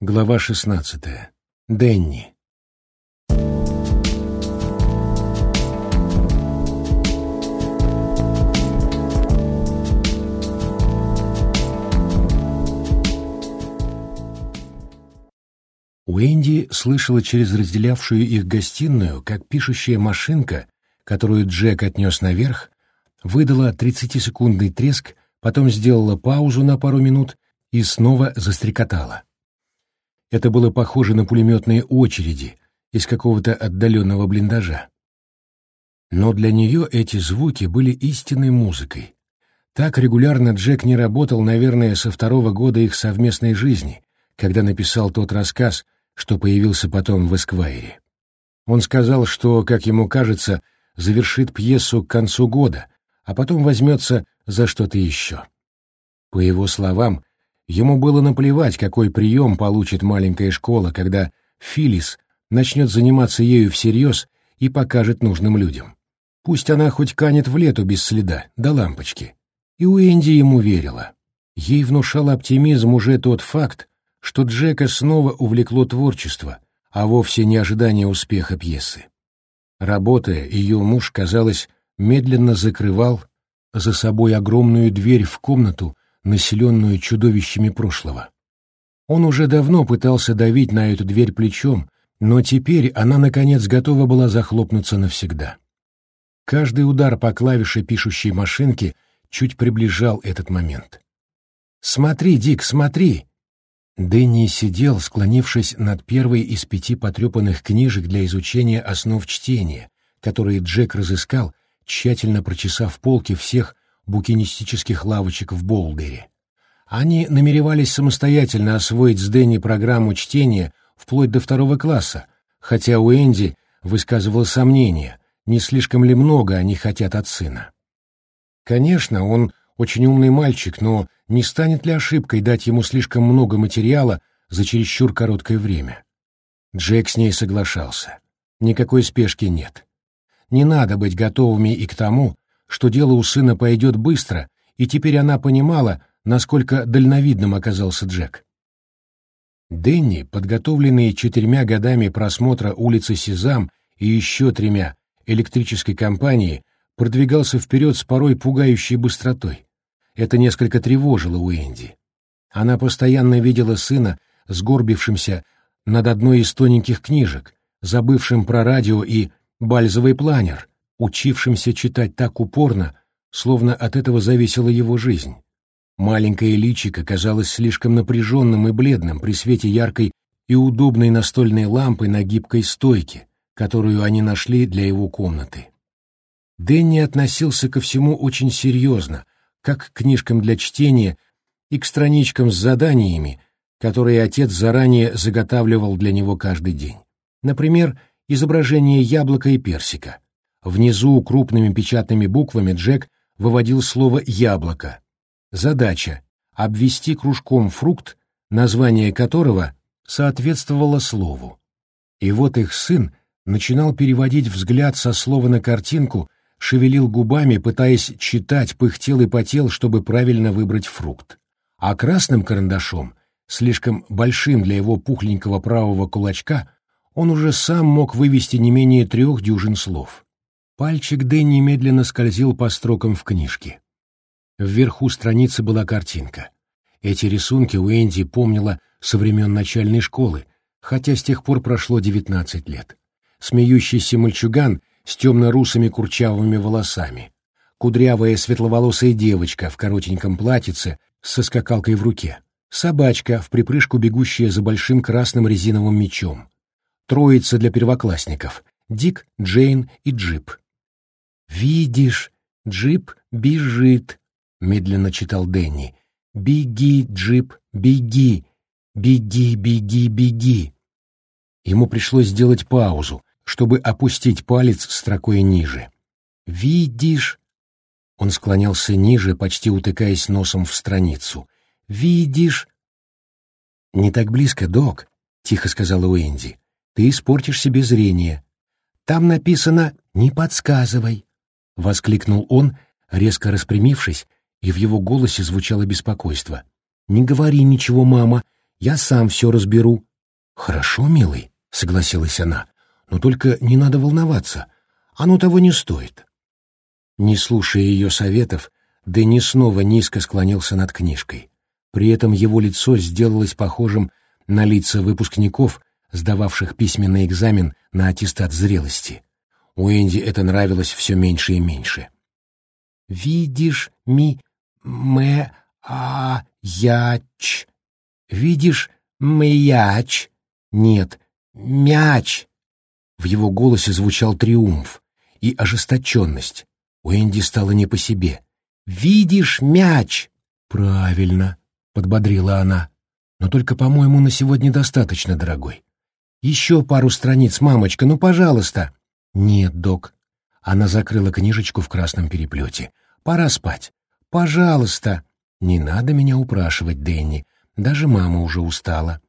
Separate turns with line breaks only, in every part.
Глава 16. Денни. Уэнди слышала через разделявшую их гостиную, как пишущая машинка, которую Джек отнес наверх, выдала 30-секундный треск, потом сделала паузу на пару минут и снова застрекотала. Это было похоже на пулеметные очереди из какого-то отдаленного блиндажа. Но для нее эти звуки были истинной музыкой. Так регулярно Джек не работал, наверное, со второго года их совместной жизни, когда написал тот рассказ, что появился потом в «Эсквайре». Он сказал, что, как ему кажется, завершит пьесу к концу года, а потом возьмется за что-то еще. По его словам, Ему было наплевать, какой прием получит маленькая школа, когда Филис начнет заниматься ею всерьез и покажет нужным людям. Пусть она хоть канет в лету без следа, до лампочки. И Уэнди ему верила. Ей внушал оптимизм уже тот факт, что Джека снова увлекло творчество, а вовсе не ожидание успеха пьесы. Работая, ее муж, казалось, медленно закрывал за собой огромную дверь в комнату, населенную чудовищами прошлого. Он уже давно пытался давить на эту дверь плечом, но теперь она, наконец, готова была захлопнуться навсегда. Каждый удар по клавише пишущей машинки чуть приближал этот момент. «Смотри, Дик, смотри!» Дэнни сидел, склонившись над первой из пяти потрепанных книжек для изучения основ чтения, которые Джек разыскал, тщательно прочесав полки всех букинистических лавочек в Болдере. Они намеревались самостоятельно освоить с Дэнни программу чтения вплоть до второго класса, хотя у Энди высказывал сомнения, не слишком ли много они хотят от сына. Конечно, он очень умный мальчик, но не станет ли ошибкой дать ему слишком много материала за чересчур короткое время? Джек с ней соглашался. Никакой спешки нет. Не надо быть готовыми и к тому, что дело у сына пойдет быстро, и теперь она понимала, насколько дальновидным оказался Джек. Дэнни, подготовленный четырьмя годами просмотра улицы Сезам и еще тремя электрической компании, продвигался вперед с порой пугающей быстротой. Это несколько тревожило Уэнди. Она постоянно видела сына, сгорбившимся над одной из тоненьких книжек, забывшим про радио и бальзовый планер, учившимся читать так упорно, словно от этого зависела его жизнь. Маленькое личико казалось слишком напряженным и бледным при свете яркой и удобной настольной лампы на гибкой стойке, которую они нашли для его комнаты. Дэнни относился ко всему очень серьезно, как к книжкам для чтения и к страничкам с заданиями, которые отец заранее заготавливал для него каждый день. Например, изображение яблока и персика — Внизу крупными печатными буквами Джек выводил слово «яблоко». Задача — обвести кружком фрукт, название которого соответствовало слову. И вот их сын начинал переводить взгляд со слова на картинку, шевелил губами, пытаясь читать, пыхтел и потел, чтобы правильно выбрать фрукт. А красным карандашом, слишком большим для его пухленького правого кулачка, он уже сам мог вывести не менее трех дюжин слов. Пальчик Дэнни медленно скользил по строкам в книжке. Вверху страницы была картинка. Эти рисунки Уэнди помнила со времен начальной школы, хотя с тех пор прошло девятнадцать лет. Смеющийся мальчуган с темно-русыми курчавыми волосами, кудрявая светловолосая девочка в коротеньком платьице со скакалкой в руке, собачка в припрыжку бегущая за большим красным резиновым мечом, троица для первоклассников — Дик, Джейн и Джип. «Видишь, джип бежит», — медленно читал Дэнни. «Беги, джип, беги! Беги, беги, беги!» Ему пришлось сделать паузу, чтобы опустить палец строкой ниже. «Видишь?» Он склонялся ниже, почти утыкаясь носом в страницу. «Видишь?» «Не так близко, док», — тихо сказала Уэнди. «Ты испортишь себе зрение. Там написано «не подсказывай». — воскликнул он, резко распрямившись, и в его голосе звучало беспокойство. «Не говори ничего, мама, Я сам все разберу». «Хорошо, милый», — согласилась она, — «но только не надо волноваться. Оно того не стоит». Не слушая ее советов, Дэнни снова низко склонился над книжкой. При этом его лицо сделалось похожим на лица выпускников, сдававших письменный экзамен на аттестат зрелости. У Энди это нравилось все меньше и меньше. «Видишь ми мэ а яч. Видишь мяч. Нет, мяч». В его голосе звучал триумф и ожесточенность. У Энди стало не по себе. «Видишь мяч!» «Правильно», — подбодрила она. «Но только, по-моему, на сегодня достаточно, дорогой. Еще пару страниц, мамочка, ну, пожалуйста». «Нет, док». Она закрыла книжечку в красном переплете. «Пора спать. Пожалуйста». «Не надо меня упрашивать, Дэнни. Даже мама уже устала».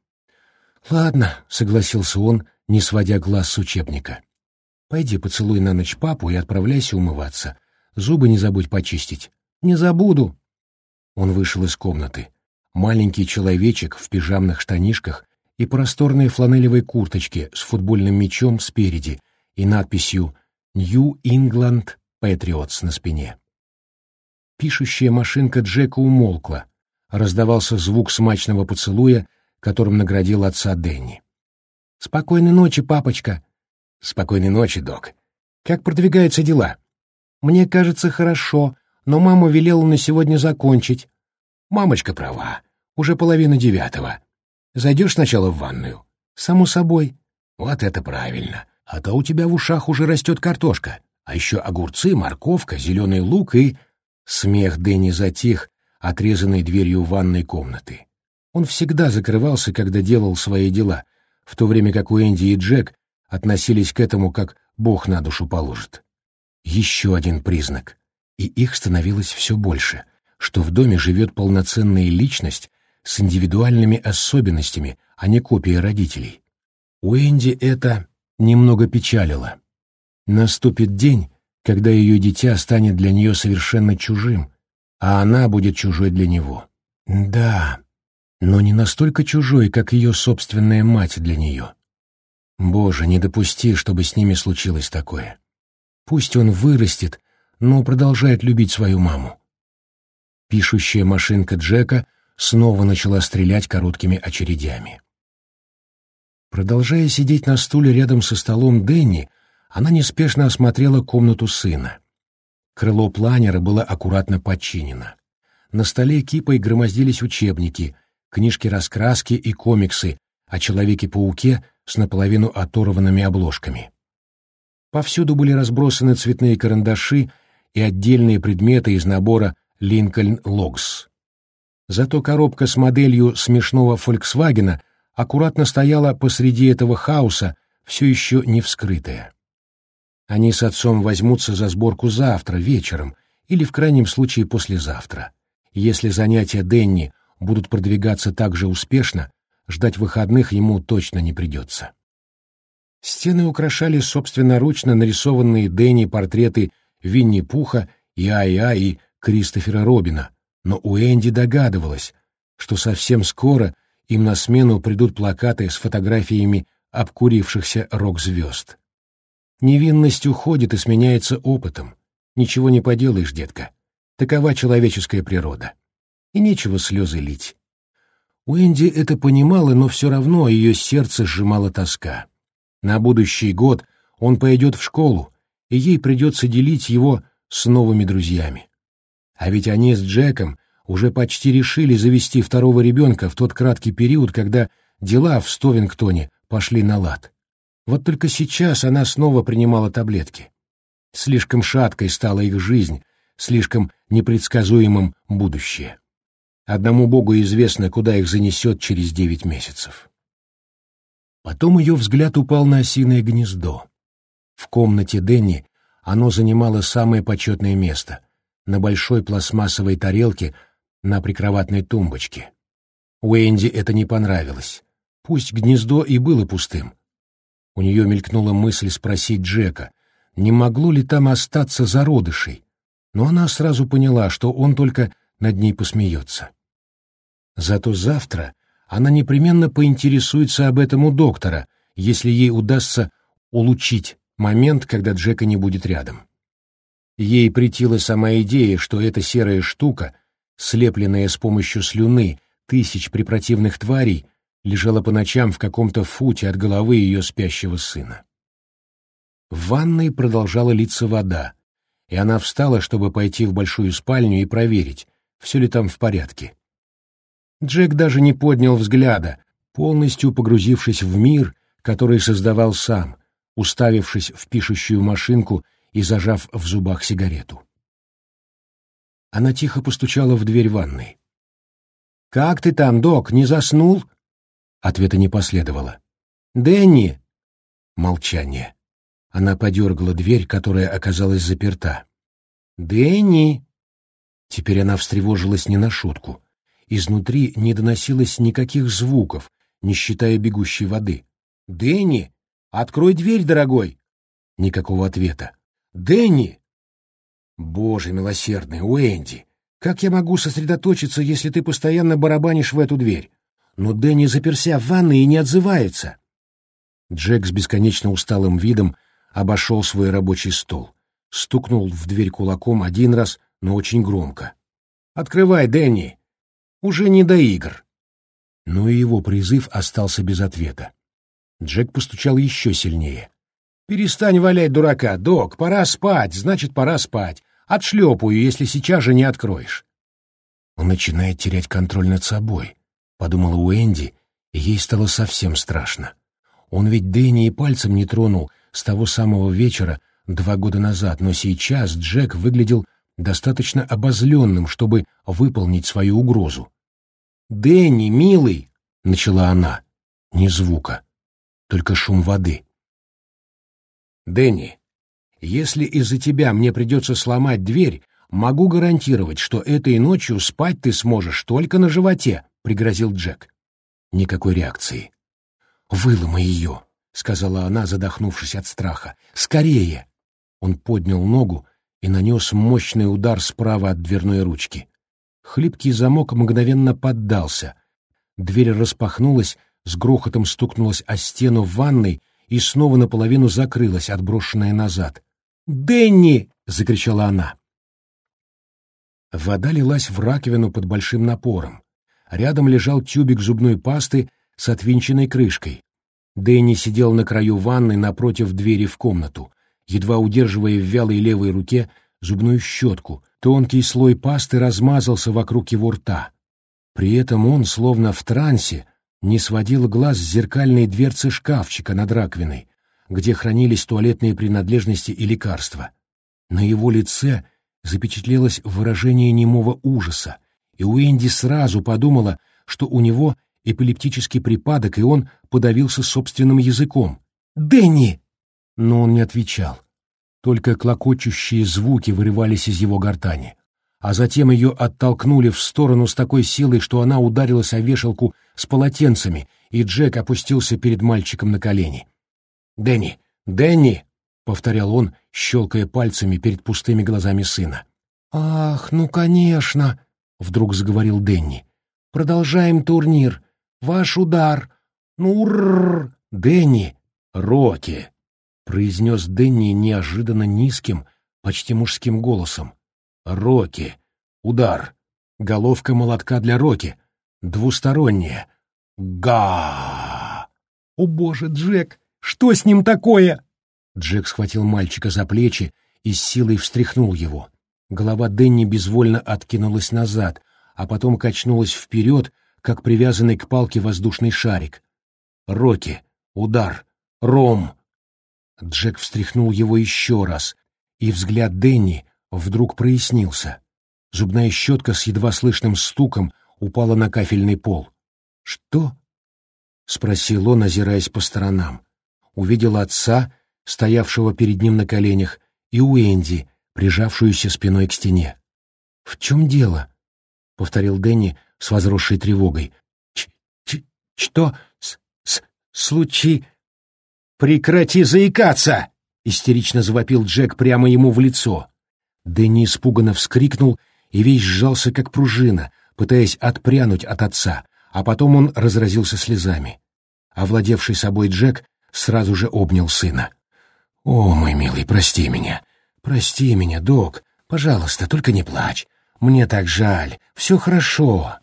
«Ладно», — согласился он, не сводя глаз с учебника. «Пойди поцелуй на ночь папу и отправляйся умываться. Зубы не забудь почистить». «Не забуду». Он вышел из комнаты. Маленький человечек в пижамных штанишках и просторной фланелевой курточке с футбольным мячом спереди и надписью «New England Patriots» на спине. Пишущая машинка Джека умолкла. Раздавался звук смачного поцелуя, которым наградил отца Дэнни. «Спокойной ночи, папочка!» «Спокойной ночи, док. Как продвигаются дела?» «Мне кажется, хорошо, но мама велела на сегодня закончить». «Мамочка права. Уже половина девятого. Зайдешь сначала в ванную?» «Само собой». «Вот это правильно. А то у тебя в ушах уже растет картошка. А еще огурцы, морковка, зеленый лук и...» Смех Дэнни затих, отрезанный дверью ванной комнаты. Он всегда закрывался, когда делал свои дела, в то время как у Энди и Джек относились к этому как Бог на душу положит. Еще один признак, и их становилось все больше, что в доме живет полноценная личность с индивидуальными особенностями, а не копия родителей. У Энди это немного печалило. Наступит день, когда ее дитя станет для нее совершенно чужим, а она будет чужой для него. Да, но не настолько чужой, как ее собственная мать для нее. Боже, не допусти, чтобы с ними случилось такое. Пусть он вырастет, но продолжает любить свою маму. Пишущая машинка Джека снова начала стрелять короткими очередями. Продолжая сидеть на стуле рядом со столом Дэнни, она неспешно осмотрела комнату сына. Крыло планера было аккуратно подчинено. На столе кипой громоздились учебники, книжки-раскраски и комиксы о Человеке-пауке с наполовину оторванными обложками. Повсюду были разбросаны цветные карандаши и отдельные предметы из набора «Линкольн Логс». Зато коробка с моделью смешного «Фольксвагена» аккуратно стояла посреди этого хаоса, все еще не вскрытая. Они с отцом возьмутся за сборку завтра, вечером, или в крайнем случае послезавтра. Если занятия Денни будут продвигаться так же успешно, ждать выходных ему точно не придется. Стены украшали собственноручно нарисованные Дэнни портреты Винни-Пуха, Иа-Иа и Кристофера Робина, но у Энди догадывалась, что совсем скоро им на смену придут плакаты с фотографиями обкурившихся рок-звезд. Невинность уходит и сменяется опытом. Ничего не поделаешь, детка. Такова человеческая природа. И нечего слезы лить. Уэнди это понимала, но все равно ее сердце сжимала тоска. На будущий год он пойдет в школу, и ей придется делить его с новыми друзьями. А ведь они с Джеком уже почти решили завести второго ребенка в тот краткий период, когда дела в Стовингтоне пошли на лад. Вот только сейчас она снова принимала таблетки. Слишком шаткой стала их жизнь, слишком непредсказуемым будущее. Одному Богу известно, куда их занесет через девять месяцев. Потом ее взгляд упал на осиное гнездо. В комнате Дэнни оно занимало самое почетное место — на большой пластмассовой тарелке на прикроватной тумбочке. Уэнди это не понравилось. Пусть гнездо и было пустым. У нее мелькнула мысль спросить Джека, не могло ли там остаться зародышей, но она сразу поняла, что он только над ней посмеется. Зато завтра она непременно поинтересуется об этом у доктора, если ей удастся улучшить момент, когда Джека не будет рядом. Ей притила сама идея, что эта серая штука, слепленная с помощью слюны тысяч препротивных тварей, лежала по ночам в каком-то футе от головы ее спящего сына. В ванной продолжала литься вода, и она встала, чтобы пойти в большую спальню и проверить, все ли там в порядке. Джек даже не поднял взгляда, полностью погрузившись в мир, который создавал сам, уставившись в пишущую машинку и зажав в зубах сигарету. Она тихо постучала в дверь ванной. «Как ты там, док, не заснул?» Ответа не последовало. «Дэнни!» Молчание. Она подергала дверь, которая оказалась заперта. «Дэнни!» Теперь она встревожилась не на шутку. Изнутри не доносилось никаких звуков, не считая бегущей воды. «Дэнни! Открой дверь, дорогой!» Никакого ответа. «Дэнни!» «Боже милосердный, Уэнди! Как я могу сосредоточиться, если ты постоянно барабанишь в эту дверь? Но Дэнни заперся в ванной и не отзывается!» Джек с бесконечно усталым видом обошел свой рабочий стол, стукнул в дверь кулаком один раз, но очень громко. «Открывай, Дэнни! Уже не до игр!» Но и его призыв остался без ответа. Джек постучал еще сильнее. «Перестань валять дурака, док, пора спать, значит, пора спать. Отшлепаю, если сейчас же не откроешь». Он начинает терять контроль над собой, — подумала Уэнди, и ей стало совсем страшно. Он ведь Дэнни и пальцем не тронул с того самого вечера два года назад, но сейчас Джек выглядел достаточно обозленным, чтобы выполнить свою угрозу. «Дэнни, милый!» — начала она. Ни звука, только шум воды. «Дэнни, если из-за тебя мне придется сломать дверь, могу гарантировать, что этой ночью спать ты сможешь только на животе», — пригрозил Джек. Никакой реакции. «Выломай ее», — сказала она, задохнувшись от страха. «Скорее!» Он поднял ногу и нанес мощный удар справа от дверной ручки. Хлипкий замок мгновенно поддался. Дверь распахнулась, с грохотом стукнулась о стену в ванной и снова наполовину закрылась, отброшенная назад. «Дэнни!» — закричала она. Вода лилась в раковину под большим напором. Рядом лежал тюбик зубной пасты с отвинченной крышкой. Дэнни сидел на краю ванны напротив двери в комнату, едва удерживая в вялой левой руке зубную щетку. Тонкий слой пасты размазался вокруг его рта. При этом он, словно в трансе, не сводил глаз с зеркальной дверцы шкафчика над раковиной, где хранились туалетные принадлежности и лекарства. На его лице запечатлелось выражение немого ужаса, и Уэнди сразу подумала, что у него эпилептический припадок, и он подавился собственным языком. «Дэнни!» Но он не отвечал. Только клокочущие звуки вырывались из его гортани а затем ее оттолкнули в сторону с такой силой, что она ударилась о вешалку с полотенцами, и Джек опустился перед мальчиком на колени. «Дэнни! Дэнни!» — повторял он, щелкая пальцами перед пустыми глазами сына. «Ах, ну, конечно!» — вдруг заговорил Дэнни. «Продолжаем турнир. Ваш удар. Ну, рррр! Дэнни!» «Рокки!» — произнес Дэнни неожиданно низким, почти мужским голосом. Роки. Удар. Головка молотка для Роки. Двусторонняя. Га! О боже, Джек, что с ним такое? Джек схватил мальчика за плечи и с силой встряхнул его. Голова Денни безвольно откинулась назад, а потом качнулась вперед, как привязанный к палке воздушный шарик. Роки. Удар. Ром. Джек встряхнул его еще раз, и взгляд Денни вдруг прояснился. Зубная щетка с едва слышным стуком упала на кафельный пол. «Что?» — спросил он, озираясь по сторонам. Увидел отца, стоявшего перед ним на коленях, и Уэнди, прижавшуюся спиной к стене. «В чем дело?» — повторил Дэнни с возросшей тревогой. Ч -ч «Что с с случи...» «Прекрати заикаться!» — истерично завопил Джек прямо ему в лицо. Дэнни испуганно вскрикнул и весь сжался, как пружина, пытаясь отпрянуть от отца, а потом он разразился слезами. Овладевший собой Джек сразу же обнял сына. «О, мой милый, прости меня. Прости меня, док. Пожалуйста, только не плачь. Мне так жаль. Все хорошо».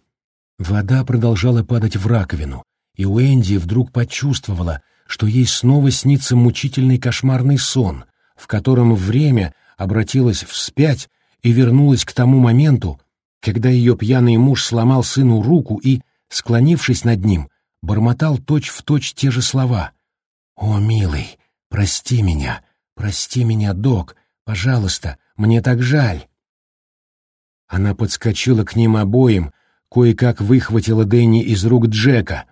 Вода продолжала падать в раковину, и Уэнди вдруг почувствовала, что ей снова снится мучительный кошмарный сон, в котором время обратилось вспять и вернулось к тому моменту, когда ее пьяный муж сломал сыну руку и, склонившись над ним, бормотал точь-в-точь точь те же слова. «О, милый, прости меня, прости меня, док, пожалуйста, мне так жаль». Она подскочила к ним обоим, кое-как выхватила Дэнни из рук Джека.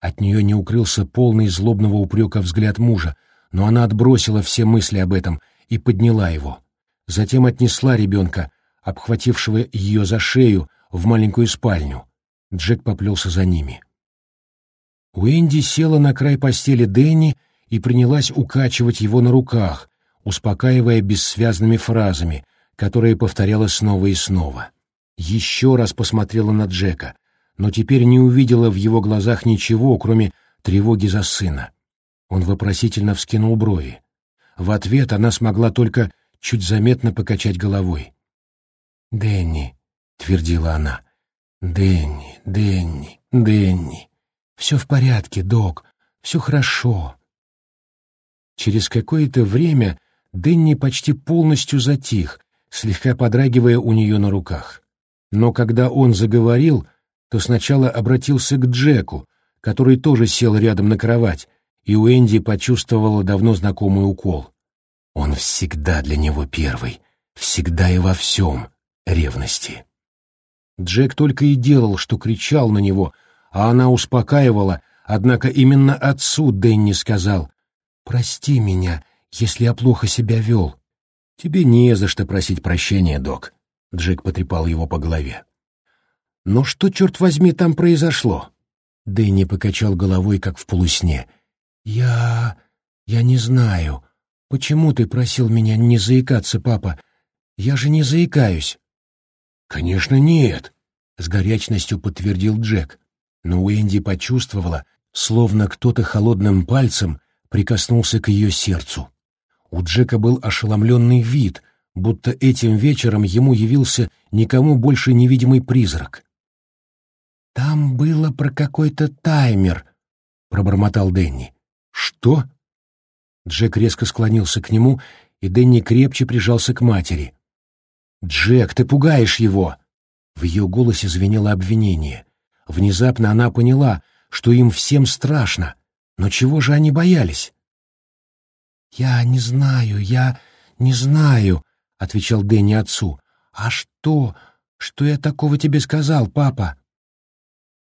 От нее не укрылся полный злобного упрека взгляд мужа, но она отбросила все мысли об этом и подняла его. Затем отнесла ребенка, обхватившего ее за шею, в маленькую спальню. Джек поплелся за ними. Уэнди села на край постели Дэнни и принялась укачивать его на руках, успокаивая бессвязными фразами, которые повторяла снова и снова. Еще раз посмотрела на Джека, но теперь не увидела в его глазах ничего, кроме тревоги за сына. Он вопросительно вскинул брови. В ответ она смогла только чуть заметно покачать головой. «Дэнни», — твердила она, — «Дэнни, Дэнни, Дэнни, все в порядке, док, все хорошо». Через какое-то время Дэнни почти полностью затих, слегка подрагивая у нее на руках. Но когда он заговорил, то сначала обратился к Джеку, который тоже сел рядом на кровать, и Уэнди почувствовала давно знакомый укол. Он всегда для него первый, всегда и во всем, ревности. Джек только и делал, что кричал на него, а она успокаивала, однако именно отцу Дэнни сказал «Прости меня, если я плохо себя вел». «Тебе не за что просить прощения, док», — Джек потрепал его по голове. «Но что, черт возьми, там произошло?» Дэнни покачал головой, как в полусне. «Я... я не знаю. Почему ты просил меня не заикаться, папа? Я же не заикаюсь». «Конечно, нет», — с горячностью подтвердил Джек. Но Уэнди почувствовала, словно кто-то холодным пальцем прикоснулся к ее сердцу. У Джека был ошеломленный вид, будто этим вечером ему явился никому больше невидимый призрак. «Там было про какой-то таймер», — пробормотал Дэнни. «Что?» Джек резко склонился к нему, и Дэнни крепче прижался к матери. «Джек, ты пугаешь его!» В ее голосе звенело обвинение. Внезапно она поняла, что им всем страшно. Но чего же они боялись? «Я не знаю, я не знаю», — отвечал Дэнни отцу. «А что? Что я такого тебе сказал, папа?»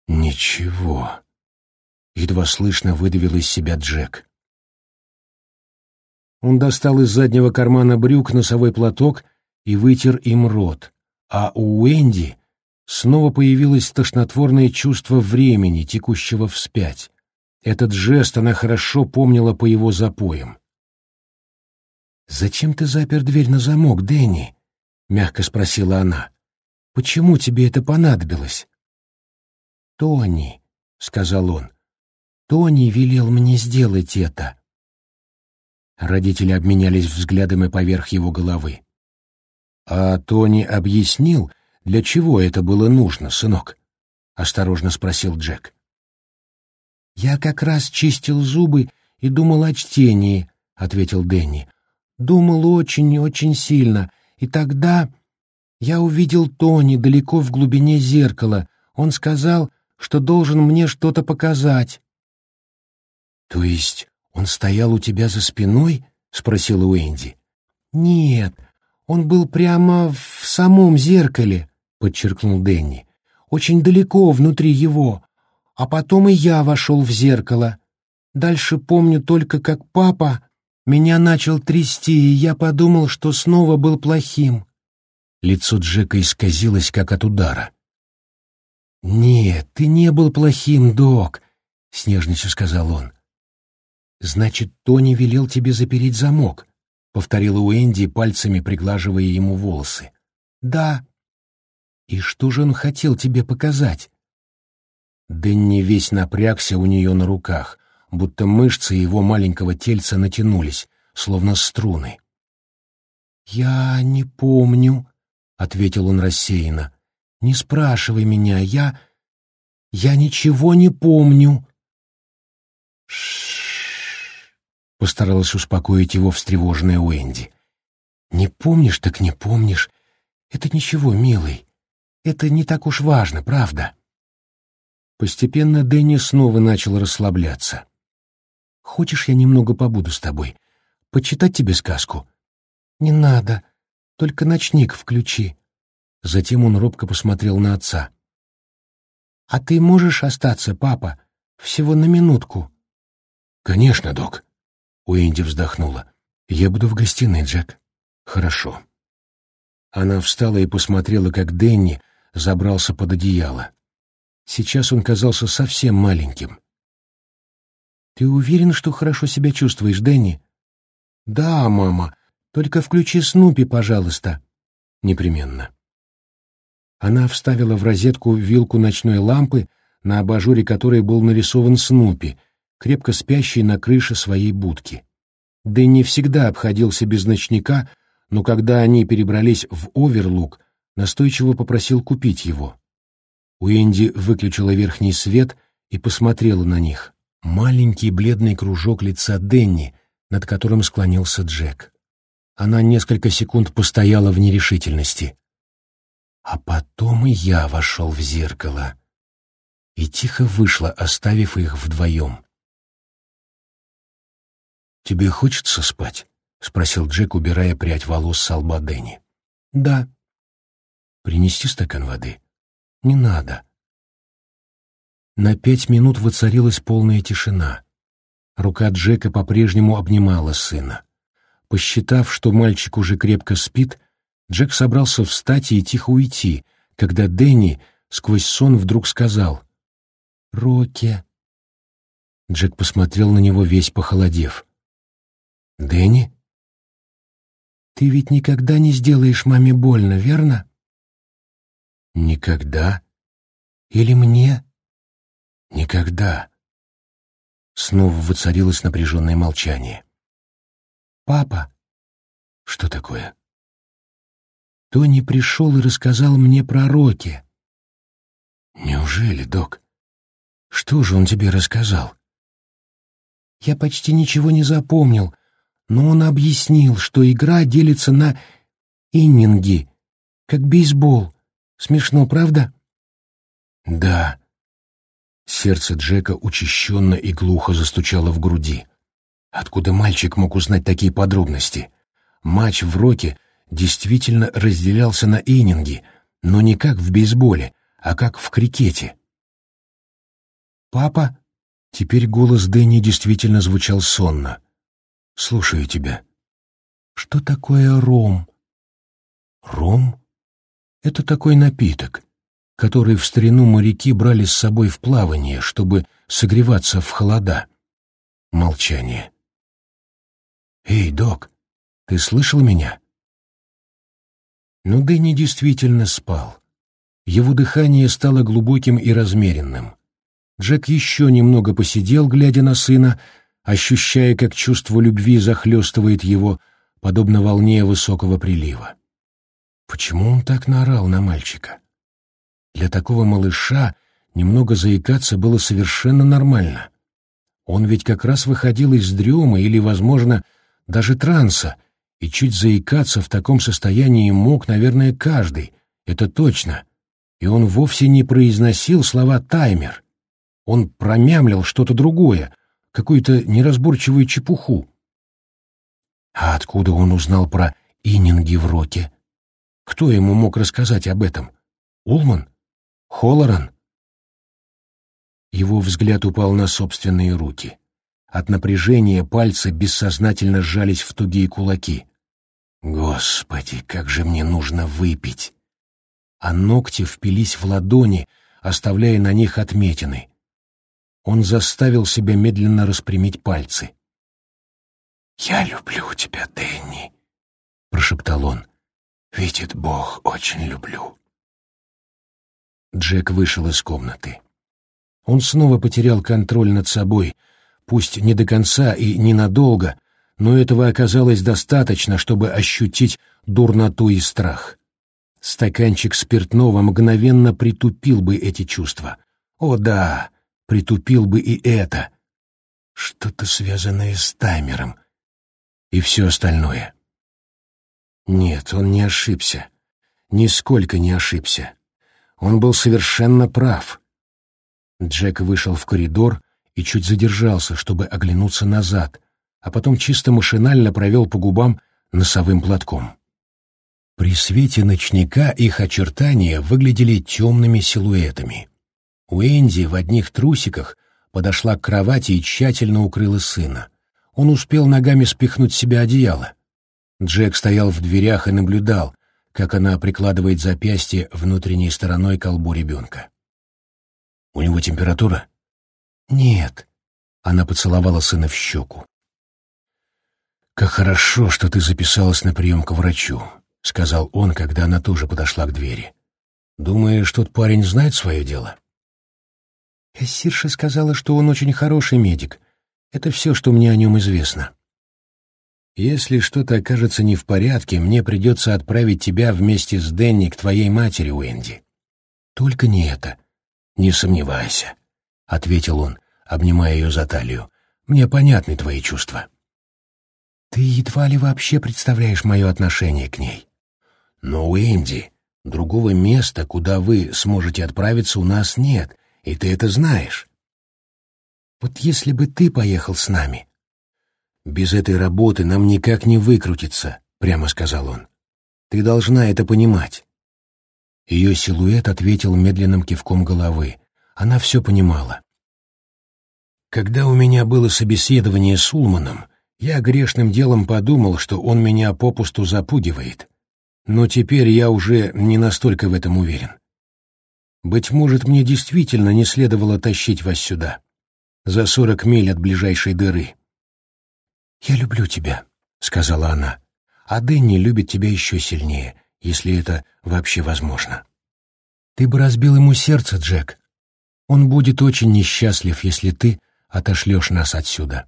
«Ничего», — едва слышно выдавил из себя Джек. Он достал из заднего кармана брюк носовой платок и вытер им рот, а у Уэнди снова появилось тошнотворное чувство времени, текущего вспять. Этот жест она хорошо помнила по его запоям. «Зачем ты запер дверь на замок, Дэнни?» — мягко спросила она. «Почему тебе это понадобилось?» «Тони», — сказал он, — «Тони велел мне сделать это». Родители обменялись взглядами поверх его головы. «А Тони объяснил, для чего это было нужно, сынок?» — осторожно спросил Джек. «Я как раз чистил зубы и думал о чтении», — ответил Дэнни. Думал очень-очень сильно, и тогда я увидел Тони далеко в глубине зеркала. Он сказал, что должен мне что-то показать. — То есть он стоял у тебя за спиной? — спросила Уэнди. — Нет, он был прямо в самом зеркале, — подчеркнул Дэнни. — Очень далеко внутри его. А потом и я вошел в зеркало. Дальше помню только, как папа меня начал трясти, и я подумал, что снова был плохим. Лицо Джека исказилось, как от удара. «Нет, ты не был плохим, док», — с нежностью сказал он. «Значит, Тони велел тебе запереть замок», — повторила Уэнди, пальцами приглаживая ему волосы. «Да». «И что же он хотел тебе показать?» Дэнни весь напрягся у нее на руках, будто мышцы его маленького тельца натянулись, словно струны. «Я не помню», — ответил он рассеянно. «Не спрашивай меня, я... я ничего не помню». «Ш-ш-ш», постаралась успокоить его встревоженная Уэнди. «Не помнишь, так не помнишь. Это ничего, милый. Это не так уж важно, правда?» Постепенно Дэнни снова начал расслабляться. «Хочешь, я немного побуду с тобой? Почитать тебе сказку?» «Не надо. Только ночник включи». Затем он робко посмотрел на отца. «А ты можешь остаться, папа? Всего на минутку». «Конечно, док». Уэнди вздохнула. «Я буду в гостиной, Джек». «Хорошо». Она встала и посмотрела, как Дэнни забрался под одеяло. Сейчас он казался совсем маленьким. «Ты уверен, что хорошо себя чувствуешь, Дэнни?» «Да, мама. Только включи Снупи, пожалуйста». «Непременно». Она вставила в розетку вилку ночной лампы, на абажуре которой был нарисован Снупи, крепко спящий на крыше своей будки. Дэнни всегда обходился без ночника, но когда они перебрались в Оверлук, настойчиво попросил купить его. Уэнди выключила верхний свет и посмотрела на них. Маленький бледный кружок лица Денни, над которым склонился Джек. Она несколько секунд постояла в нерешительности. А потом и я вошел в зеркало и тихо вышла, оставив их вдвоем. «Тебе хочется спать?» — спросил Джек, убирая прядь волос с лба Дэнни. «Да». «Принести стакан воды?» Не надо. На пять минут воцарилась полная тишина. Рука Джека по-прежнему обнимала сына. Посчитав, что мальчик уже крепко спит, Джек собрался встать и тихо уйти, когда Дэнни сквозь сон вдруг сказал «Рокки». Джек посмотрел на него весь похолодев. «Дэнни?» «Ты ведь никогда не сделаешь маме больно, верно?» Никогда? Или мне? Никогда. Снова воцарилось напряженное молчание. «Папа!» «Что такое?» «Тони пришел и рассказал мне про Рокки». «Неужели, док? Что же он тебе рассказал?» «Я почти ничего не запомнил, но он объяснил, что игра делится на иннинги, как бейсбол, Смешно, правда? Да. Сердце Джека учащенно и глухо застучало в груди. Откуда мальчик мог узнать такие подробности? Матч в Роке действительно разделялся на ининги, но не как в бейсболе, а как в крикете. «Папа?» Теперь голос Дэнни действительно звучал сонно. «Слушаю тебя». «Что такое ром?» «Ром?» Это такой напиток, который в старину моряки брали с собой в плавание, чтобы согреваться в холода. Молчание. «Эй, док, ты слышал меня?» Но Дэнни действительно спал. Его дыхание стало глубоким и размеренным. Джек еще немного посидел, глядя на сына, ощущая, как чувство любви захлестывает его, подобно волне высокого прилива. Почему он так наорал на мальчика? Для такого малыша немного заикаться было совершенно нормально. Он ведь как раз выходил из дремы или, возможно, даже транса, и чуть заикаться в таком состоянии мог, наверное, каждый, это точно. И он вовсе не произносил слова «таймер». Он промямлил что-то другое, какую-то неразборчивую чепуху. А откуда он узнал про ининги в роке? Кто ему мог рассказать об этом? Улман? Холлоран? Его взгляд упал на собственные руки. От напряжения пальцы бессознательно сжались в тугие кулаки. «Господи, как же мне нужно выпить!» А ногти впились в ладони, оставляя на них отметины. Он заставил себя медленно распрямить пальцы. «Я люблю тебя, Дэнни», — прошептал он. Видит Бог, очень люблю. Джек вышел из комнаты. Он снова потерял контроль над собой, пусть не до конца и ненадолго, но этого оказалось достаточно, чтобы ощутить дурноту и страх. Стаканчик спиртного мгновенно притупил бы эти чувства. О да, притупил бы и это. Что-то связанное с таймером. И все остальное. Нет, он не ошибся. Нисколько не ошибся. Он был совершенно прав. Джек вышел в коридор и чуть задержался, чтобы оглянуться назад, а потом чисто машинально провел по губам носовым платком. При свете ночника их очертания выглядели темными силуэтами. Уэнди в одних трусиках подошла к кровати и тщательно укрыла сына. Он успел ногами спихнуть с себя одеяло. Джек стоял в дверях и наблюдал, как она прикладывает запястье внутренней стороной к колбу ребенка. «У него температура?» «Нет». Она поцеловала сына в щеку. «Как хорошо, что ты записалась на прием к врачу», — сказал он, когда она тоже подошла к двери. «Думаешь, тот парень знает свое дело?» Кассирша сказала, что он очень хороший медик. Это все, что мне о нем известно. Если что-то окажется не в порядке, мне придется отправить тебя вместе с Дэнни к твоей матери, Уэнди. Только не это. Не сомневайся, — ответил он, обнимая ее за талию. Мне понятны твои чувства. Ты едва ли вообще представляешь мое отношение к ней. Но, Уэнди, другого места, куда вы сможете отправиться, у нас нет, и ты это знаешь. Вот если бы ты поехал с нами, «Без этой работы нам никак не выкрутиться», — прямо сказал он. «Ты должна это понимать». Ее силуэт ответил медленным кивком головы. Она все понимала. Когда у меня было собеседование с Улманом, я грешным делом подумал, что он меня попусту запугивает. Но теперь я уже не настолько в этом уверен. Быть может, мне действительно не следовало тащить вас сюда, за сорок миль от ближайшей дыры. «Я люблю тебя», — сказала она, — «а Дэнни любит тебя еще сильнее, если это вообще возможно». «Ты бы разбил ему сердце, Джек. Он будет очень несчастлив, если ты отошлешь нас отсюда».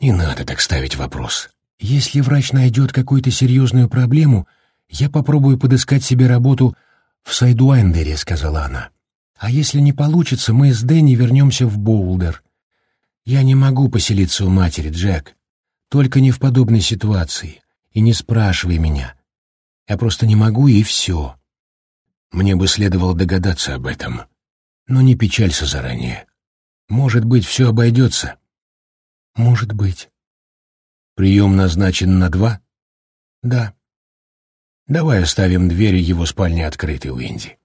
«Не надо так ставить вопрос. Если врач найдет какую-то серьезную проблему, я попробую подыскать себе работу в Сайдуайндере», — сказала она. «А если не получится, мы с Дэнни вернемся в Боулдер. Я не могу поселиться у матери, Джек. Только не в подобной ситуации. И не спрашивай меня. Я просто не могу, и все. Мне бы следовало догадаться об этом. Но не печалься заранее. Может быть, все обойдется. Может быть. Прием назначен на два? Да. Давай оставим двери его спальни открытой, Уинди.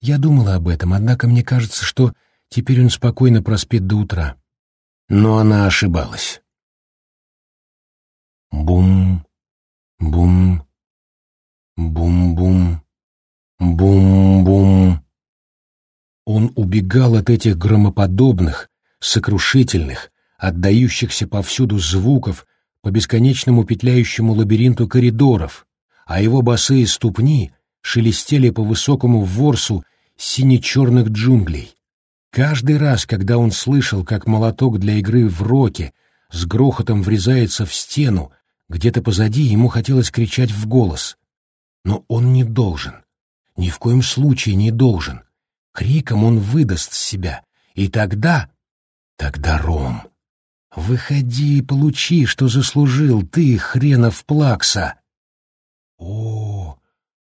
Я думала об этом, однако мне кажется, что теперь он спокойно проспит до утра. Но она ошибалась. Бум, бум, бум-бум, бум-бум. Он убегал от этих громоподобных, сокрушительных, отдающихся повсюду звуков по бесконечному петляющему лабиринту коридоров, а его босые ступни шелестели по высокому ворсу сине-черных джунглей. Каждый раз, когда он слышал, как молоток для игры в роке с грохотом врезается в стену, где-то позади ему хотелось кричать в голос. Но он не должен. Ни в коем случае не должен. Криком он выдаст себя. И тогда... Тогда Ром. Выходи и получи, что заслужил ты, хренов плакса. О,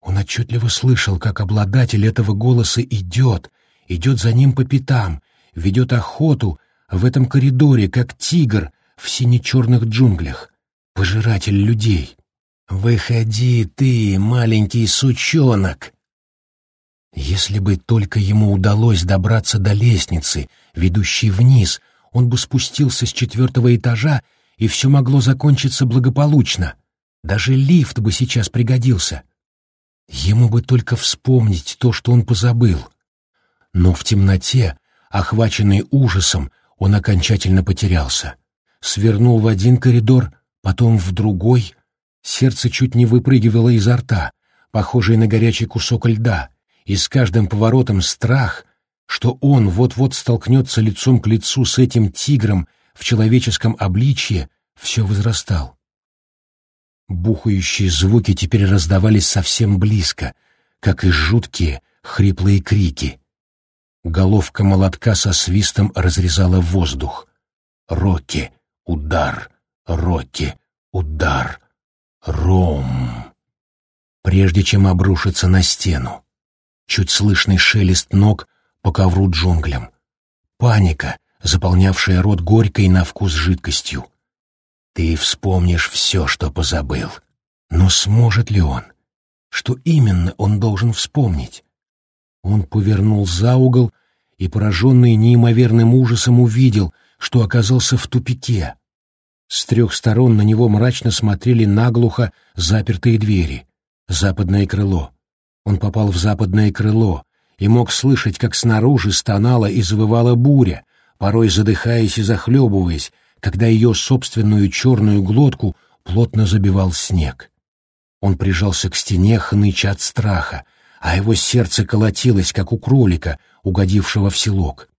он отчетливо слышал, как обладатель этого голоса идет, идет за ним по пятам, ведет охоту в этом коридоре, как тигр в сине-черных джунглях, пожиратель людей. «Выходи ты, маленький сучонок!» Если бы только ему удалось добраться до лестницы, ведущей вниз, он бы спустился с четвертого этажа, и все могло закончиться благополучно. Даже лифт бы сейчас пригодился. Ему бы только вспомнить то, что он позабыл — но в темноте, охваченный ужасом, он окончательно потерялся. Свернул в один коридор, потом в другой. Сердце чуть не выпрыгивало изо рта, похожий на горячий кусок льда, и с каждым поворотом страх что он вот-вот столкнется лицом к лицу с этим тигром в человеческом обличье, все возрастал. Бухающие звуки теперь раздавались совсем близко, как и жуткие, хриплые крики. Головка молотка со свистом разрезала воздух. Рокки, удар, Рокки, удар, ром. Прежде чем обрушиться на стену. Чуть слышный шелест ног по ковру джунглям. Паника, заполнявшая рот горькой на вкус жидкостью. Ты вспомнишь все, что позабыл. Но сможет ли он? Что именно он должен вспомнить? Он повернул за угол и, пораженный неимоверным ужасом, увидел, что оказался в тупике. С трех сторон на него мрачно смотрели наглухо запертые двери. Западное крыло. Он попал в западное крыло и мог слышать, как снаружи стонала и завывала буря, порой задыхаясь и захлебываясь, когда ее собственную черную глотку плотно забивал снег. Он прижался к стене, хныча от страха, а его сердце колотилось, как у кролика, угодившего в селок.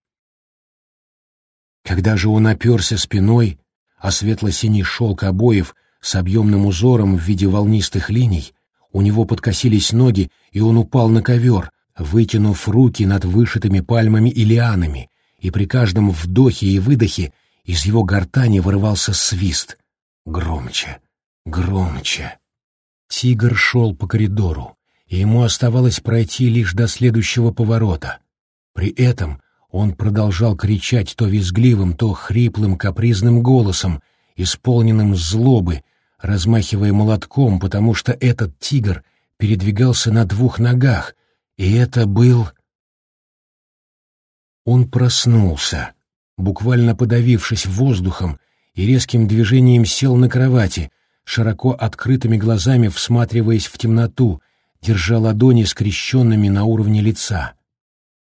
Когда же он оперся спиной, а светло-синий шелк обоев с объемным узором в виде волнистых линий, у него подкосились ноги, и он упал на ковер, вытянув руки над вышитыми пальмами и лианами, и при каждом вдохе и выдохе из его гортани вырывался свист. Громче, громче. Тигр шел по коридору, и ему оставалось пройти лишь до следующего поворота. При этом он продолжал кричать то визгливым, то хриплым капризным голосом, исполненным злобы, размахивая молотком, потому что этот тигр передвигался на двух ногах, и это был... Он проснулся буквально подавившись воздухом, и резким движением сел на кровати, широко открытыми глазами всматриваясь в темноту, держа ладони скрещенными на уровне лица.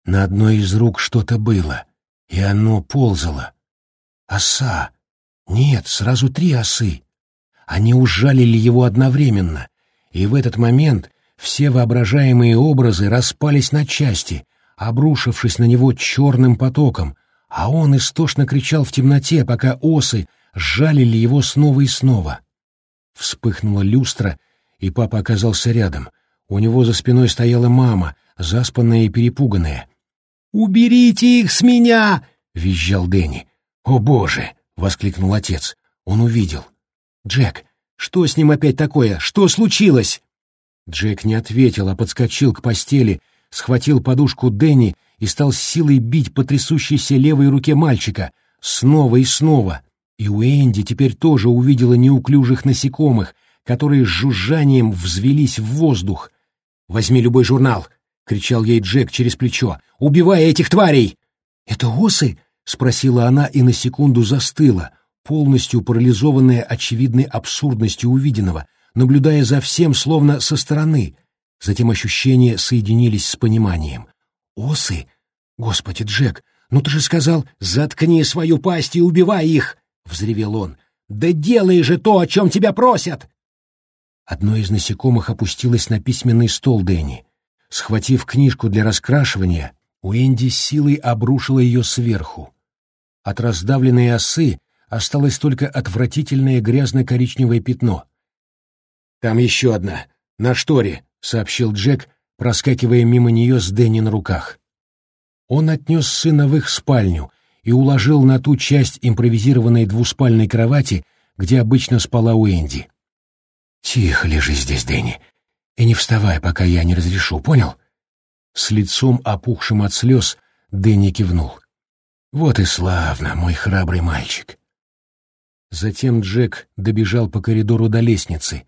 На одной из рук что-то было, и оно ползало. Оса! Нет, сразу три осы. Они ужалили его одновременно, и в этот момент все воображаемые образы распались на части, обрушившись на него черным потоком, а он истошно кричал в темноте, пока осы сжалили его снова и снова. Вспыхнула люстра, и папа оказался рядом. У него за спиной стояла мама, заспанная и перепуганная. «Уберите их с меня!» — визжал Дэнни. «О, Боже!» — воскликнул отец. Он увидел. «Джек, что с ним опять такое? Что случилось?» Джек не ответил, а подскочил к постели, схватил подушку Дэнни и стал с силой бить по трясущейся левой руке мальчика, снова и снова. И Уэнди теперь тоже увидела неуклюжих насекомых, которые с жужжанием взвелись в воздух. «Возьми любой журнал!» — кричал ей Джек через плечо. «Убивай этих тварей!» «Это осы?» — спросила она и на секунду застыла, полностью парализованная очевидной абсурдностью увиденного, наблюдая за всем словно со стороны. Затем ощущения соединились с пониманием. «Осы? Господи, Джек, ну ты же сказал, заткни свою пасть и убивай их!» — взревел он. «Да делай же то, о чем тебя просят!» Одно из насекомых опустилось на письменный стол Дэнни. Схватив книжку для раскрашивания, Уэнди силой обрушила ее сверху. От раздавленной осы осталось только отвратительное грязно-коричневое пятно. «Там еще одна, на шторе», — сообщил Джек, проскакивая мимо нее с Дэнни на руках. Он отнес сына в их спальню и уложил на ту часть импровизированной двуспальной кровати, где обычно спала Уэнди. «Тихо лежи здесь, Дэнни, и не вставай, пока я не разрешу, понял?» С лицом опухшим от слез Дэнни кивнул. «Вот и славно, мой храбрый мальчик». Затем Джек добежал по коридору до лестницы.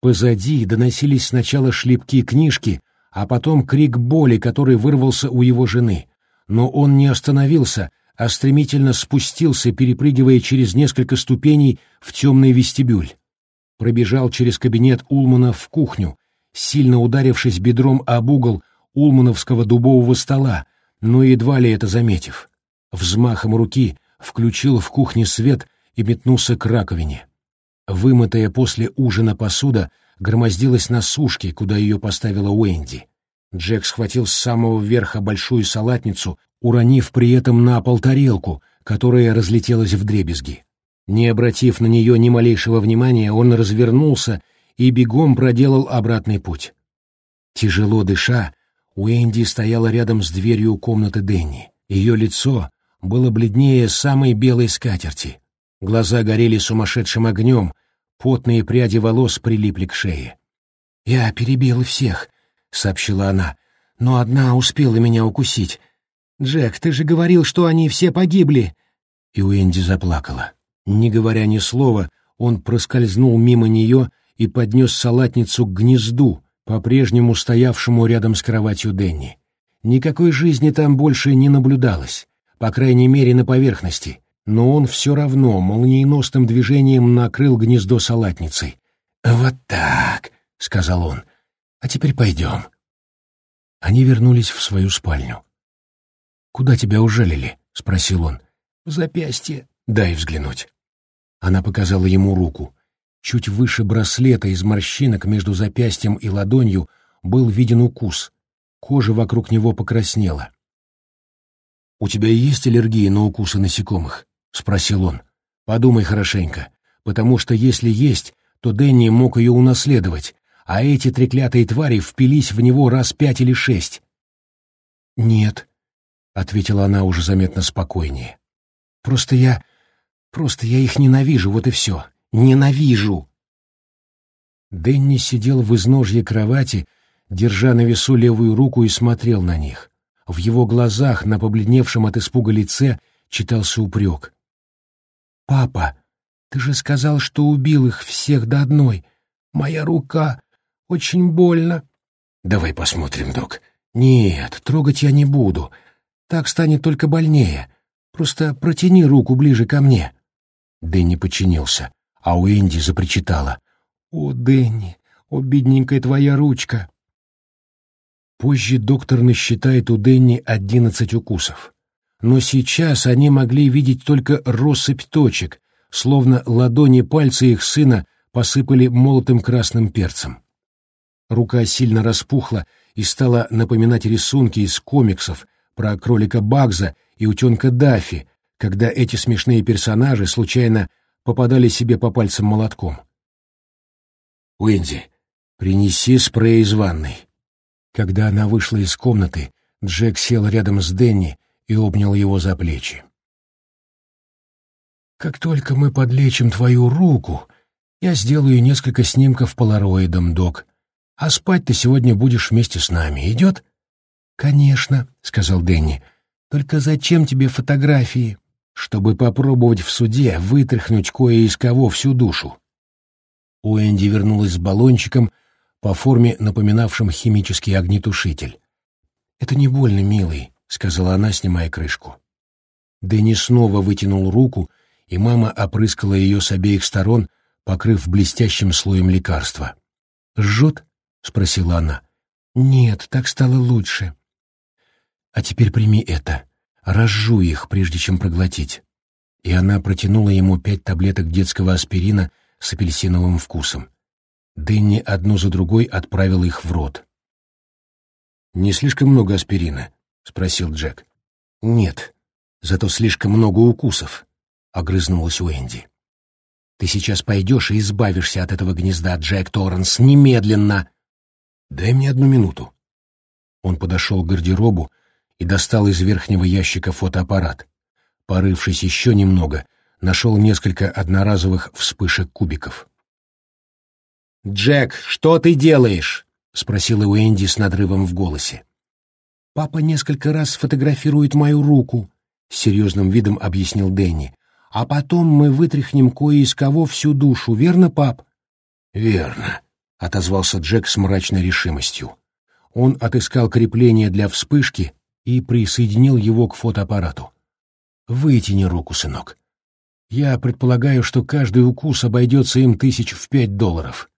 Позади доносились сначала шлепки книжки, а потом крик боли, который вырвался у его жены. Но он не остановился, а стремительно спустился, перепрыгивая через несколько ступеней в темный вестибюль. Пробежал через кабинет Улмана в кухню, сильно ударившись бедром об угол улмановского дубового стола, но едва ли это заметив. Взмахом руки включил в кухне свет и метнулся к раковине. Вымытая после ужина посуда громоздилась на сушке, куда ее поставила Уэнди. Джек схватил с самого верха большую салатницу, уронив при этом на пол тарелку, которая разлетелась в дребезги. Не обратив на нее ни малейшего внимания, он развернулся и бегом проделал обратный путь. Тяжело дыша, Уэнди стояла рядом с дверью комнаты Дэнни. Ее лицо было бледнее самой белой скатерти. Глаза горели сумасшедшим огнем, потные пряди волос прилипли к шее. «Я перебила всех», — сообщила она, — «но одна успела меня укусить. Джек, ты же говорил, что они все погибли!» И Уэнди заплакала. Не говоря ни слова, он проскользнул мимо нее и поднес салатницу к гнезду, по-прежнему стоявшему рядом с кроватью Денни. Никакой жизни там больше не наблюдалось, по крайней мере на поверхности, но он все равно молниеносным движением накрыл гнездо салатницей. «Вот так», — сказал он, — «а теперь пойдем». Они вернулись в свою спальню. «Куда тебя ужалили?» — спросил он. «В запястье». «Дай взглянуть». Она показала ему руку. Чуть выше браслета из морщинок между запястьем и ладонью был виден укус. Кожа вокруг него покраснела. «У тебя есть аллергия на укусы насекомых?» — спросил он. «Подумай хорошенько, потому что если есть, то Дэнни мог ее унаследовать, а эти треклятые твари впились в него раз пять или шесть». «Нет», — ответила она уже заметно спокойнее. «Просто я Просто я их ненавижу, вот и все. Ненавижу!» Дэнни сидел в изножье кровати, держа на весу левую руку и смотрел на них. В его глазах, на побледневшем от испуга лице, читался упрек. «Папа, ты же сказал, что убил их всех до одной. Моя рука. Очень больно». «Давай посмотрим, док». «Нет, трогать я не буду. Так станет только больнее. Просто протяни руку ближе ко мне». Дэнни подчинился, а Уэнди запричитала. «О, Дэнни, о, бедненькая твоя ручка!» Позже доктор насчитает у Дэнни одиннадцать укусов. Но сейчас они могли видеть только россыпь точек, словно ладони пальцы их сына посыпали молотым красным перцем. Рука сильно распухла и стала напоминать рисунки из комиксов про кролика Багза и утенка Даффи, когда эти смешные персонажи случайно попадали себе по пальцам молотком. «Уинди, принеси спрей из ванной». Когда она вышла из комнаты, Джек сел рядом с Дэнни и обнял его за плечи. «Как только мы подлечим твою руку, я сделаю несколько снимков полароидом, док. А спать ты сегодня будешь вместе с нами. Идет?» «Конечно», — сказал Дэнни. «Только зачем тебе фотографии?» Чтобы попробовать в суде вытряхнуть кое из кого всю душу. Уэнди вернулась с баллончиком, по форме напоминавшим химический огнетушитель. «Это не больно, милый», — сказала она, снимая крышку. Дэнни снова вытянул руку, и мама опрыскала ее с обеих сторон, покрыв блестящим слоем лекарства. «Жжет?» — спросила она. «Нет, так стало лучше». «А теперь прими это разжу их, прежде чем проглотить. И она протянула ему пять таблеток детского аспирина с апельсиновым вкусом. Дэнни одну за другой отправил их в рот. «Не слишком много аспирина?» — спросил Джек. «Нет, зато слишком много укусов», — огрызнулась Уэнди. «Ты сейчас пойдешь и избавишься от этого гнезда, Джек Торренс, немедленно!» «Дай мне одну минуту». Он подошел к гардеробу, и достал из верхнего ящика фотоаппарат. Порывшись еще немного, нашел несколько одноразовых вспышек кубиков. «Джек, что ты делаешь?» — спросила Уэнди с надрывом в голосе. «Папа несколько раз фотографирует мою руку», — с серьезным видом объяснил Дэнни. «А потом мы вытряхнем кое из кого всю душу, верно, пап?» «Верно», — отозвался Джек с мрачной решимостью. Он отыскал крепление для вспышки и присоединил его к фотоаппарату. «Вытяни руку, сынок. Я предполагаю, что каждый укус обойдется им тысяч в пять долларов».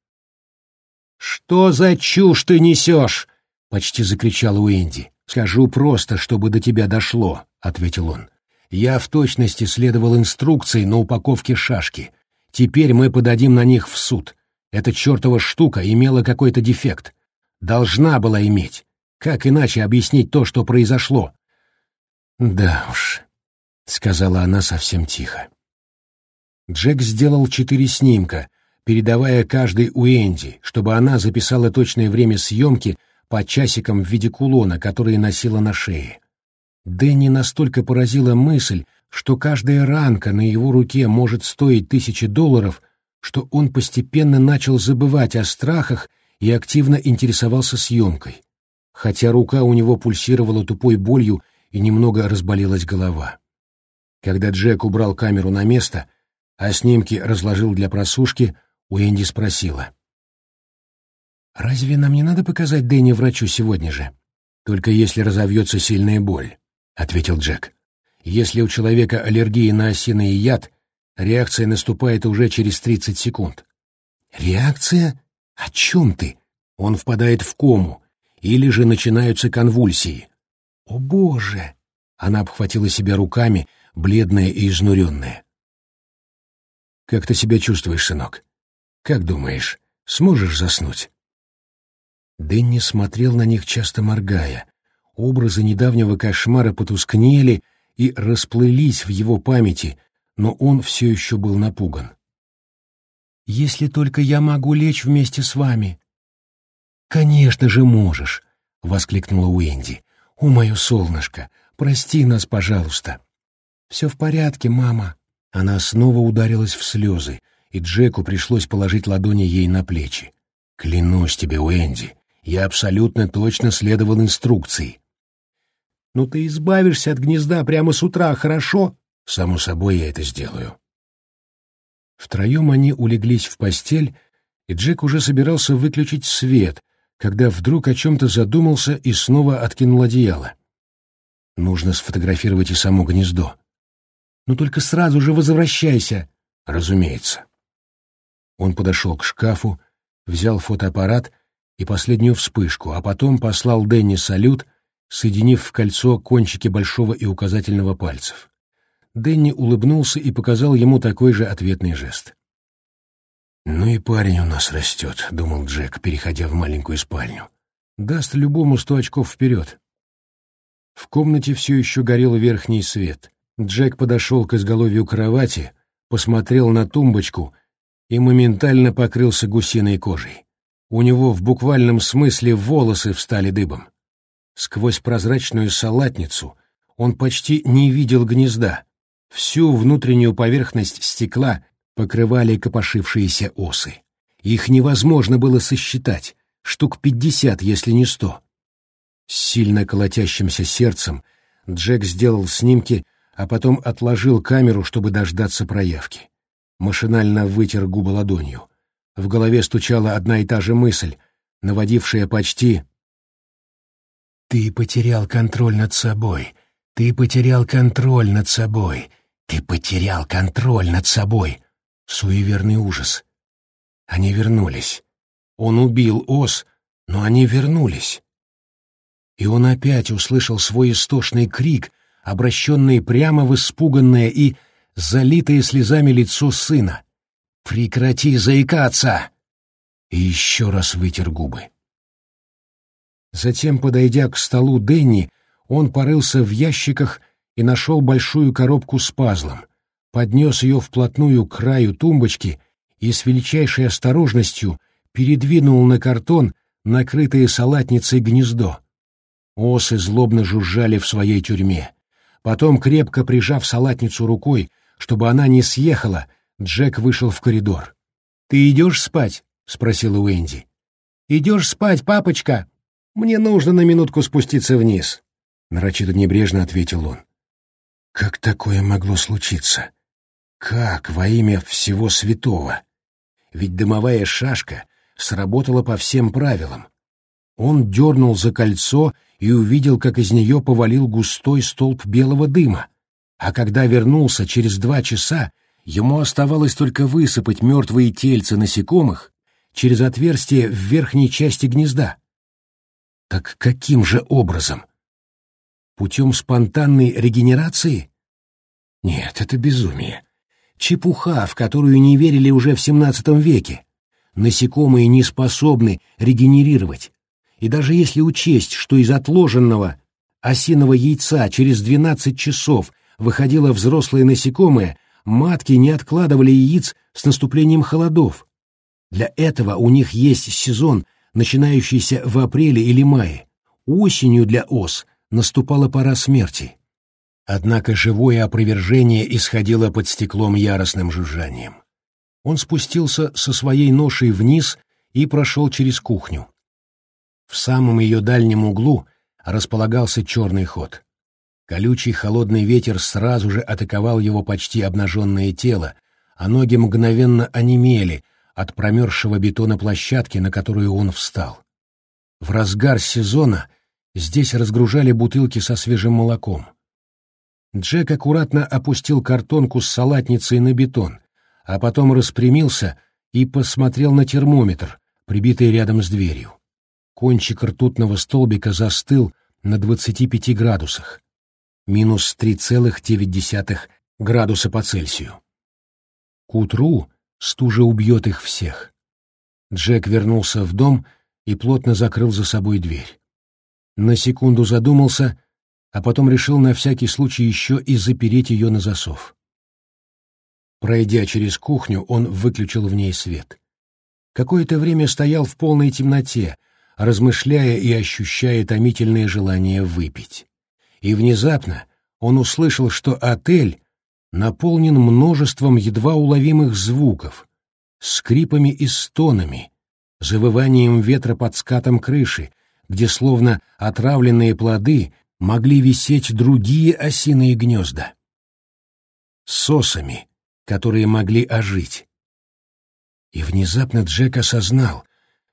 «Что за чушь ты несешь?» — почти закричал Уэнди. «Скажу просто, чтобы до тебя дошло», — ответил он. «Я в точности следовал инструкции на упаковке шашки. Теперь мы подадим на них в суд. Эта чертова штука имела какой-то дефект. Должна была иметь. Как иначе объяснить то, что произошло? Да уж, сказала она совсем тихо. Джек сделал четыре снимка, передавая каждый у Энди, чтобы она записала точное время съемки по часикам в виде кулона, который носила на шее. Дэнни настолько поразила мысль, что каждая ранка на его руке может стоить тысячи долларов, что он постепенно начал забывать о страхах и активно интересовался съемкой, хотя рука у него пульсировала тупой болью и немного разболелась голова. Когда Джек убрал камеру на место, а снимки разложил для просушки, Уэнди спросила. «Разве нам не надо показать Дэнни врачу сегодня же? Только если разовьется сильная боль», — ответил Джек. «Если у человека аллергия на осиный яд, реакция наступает уже через 30 секунд». «Реакция? О чем ты?» Он впадает в кому, или же начинаются конвульсии. «О, Боже!» Она обхватила себя руками, бледная и изнуренная. «Как ты себя чувствуешь, сынок?» Как думаешь, сможешь заснуть?» Дэнни смотрел на них, часто моргая. Образы недавнего кошмара потускнели и расплылись в его памяти, но он все еще был напуган. «Если только я могу лечь вместе с вами». «Конечно же можешь», — воскликнула Уэнди. «О, мое солнышко, прости нас, пожалуйста». «Все в порядке, мама». Она снова ударилась в слезы, и Джеку пришлось положить ладони ей на плечи. «Клянусь тебе, Уэнди, я абсолютно точно следовал инструкции». «Ну ты избавишься от гнезда прямо с утра, хорошо?» «Само собой я это сделаю». Втроем они улеглись в постель, и Джек уже собирался выключить свет, когда вдруг о чем-то задумался и снова откинул одеяло. Нужно сфотографировать и само гнездо. «Но «Ну только сразу же возвращайся!» «Разумеется». Он подошел к шкафу, взял фотоаппарат и последнюю вспышку, а потом послал Дэнни салют, соединив в кольцо кончики большого и указательного пальцев. Дэнни улыбнулся и показал ему такой же ответный жест. «Ну и парень у нас растет», — думал Джек, переходя в маленькую спальню. «Даст любому сто очков вперед». В комнате все еще горел верхний свет. Джек подошел к изголовью кровати, посмотрел на тумбочку и моментально покрылся гусиной кожей. У него в буквальном смысле волосы встали дыбом. Сквозь прозрачную салатницу он почти не видел гнезда. Всю внутреннюю поверхность стекла покрывали копошившиеся осы. Их невозможно было сосчитать, штук пятьдесят, если не сто. С сильно колотящимся сердцем Джек сделал снимки, а потом отложил камеру, чтобы дождаться проявки машинально вытер губы ладонью. В голове стучала одна и та же мысль, наводившая почти... «Ты потерял контроль над собой. Ты потерял контроль над собой. Ты потерял контроль над собой». Суеверный ужас. Они вернулись. Он убил ос, но они вернулись. И он опять услышал свой истошный крик, обращенный прямо в испуганное и залитое слезами лицо сына. «Прекрати заикаться!» И еще раз вытер губы. Затем, подойдя к столу Денни, он порылся в ящиках и нашел большую коробку с пазлом, поднес ее вплотную к краю тумбочки и с величайшей осторожностью передвинул на картон накрытое салатницей гнездо. Осы злобно жужжали в своей тюрьме. Потом, крепко прижав салатницу рукой, чтобы она не съехала, Джек вышел в коридор. «Ты идешь спать?» — спросила Уэнди. «Идешь спать, папочка? Мне нужно на минутку спуститься вниз», — нарочито небрежно ответил он. «Как такое могло случиться? Как во имя всего святого? Ведь дымовая шашка сработала по всем правилам. Он дернул за кольцо и увидел, как из нее повалил густой столб белого дыма а когда вернулся через два часа, ему оставалось только высыпать мертвые тельца насекомых через отверстие в верхней части гнезда. Так каким же образом? Путем спонтанной регенерации? Нет, это безумие. Чепуха, в которую не верили уже в XVII веке. Насекомые не способны регенерировать. и даже если учесть, что из отложенного осиного яйца через 12 часов выходило взрослое насекомое, матки не откладывали яиц с наступлением холодов. Для этого у них есть сезон, начинающийся в апреле или мае. Осенью для ос наступала пора смерти. Однако живое опровержение исходило под стеклом яростным жужжанием. Он спустился со своей ношей вниз и прошел через кухню. В самом ее дальнем углу располагался черный ход. Колючий холодный ветер сразу же атаковал его почти обнаженное тело, а ноги мгновенно онемели от промерзшего бетона площадки, на которую он встал. В разгар сезона здесь разгружали бутылки со свежим молоком. Джек аккуратно опустил картонку с салатницей на бетон, а потом распрямился и посмотрел на термометр, прибитый рядом с дверью. Кончик ртутного столбика застыл на 25 градусах, минус 3,9 градуса по Цельсию. К утру стужа убьет их всех. Джек вернулся в дом и плотно закрыл за собой дверь. На секунду задумался, а потом решил на всякий случай еще и запереть ее на засов. Пройдя через кухню, он выключил в ней свет. Какое-то время стоял в полной темноте, размышляя и ощущая томительное желание выпить. И внезапно он услышал, что отель наполнен множеством едва уловимых звуков, скрипами и стонами, завыванием ветра под скатом крыши, где словно отравленные плоды могли висеть другие осиные гнезда. Сосами, которые могли ожить. И внезапно Джек осознал,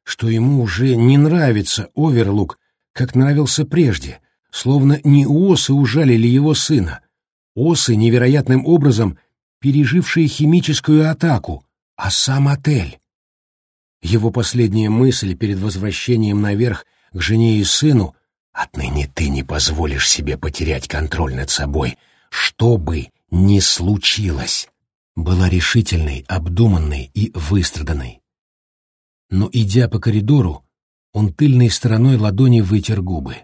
что ему уже не нравится Оверлук, как нравился прежде, словно не осы ужалили его сына, осы невероятным образом пережившие химическую атаку, а сам отель. Его последняя мысль перед возвращением наверх к жене и сыну «Отныне ты не позволишь себе потерять контроль над собой, что бы ни случилось» была решительной, обдуманной и выстраданной. Но, идя по коридору, он тыльной стороной ладони вытер губы.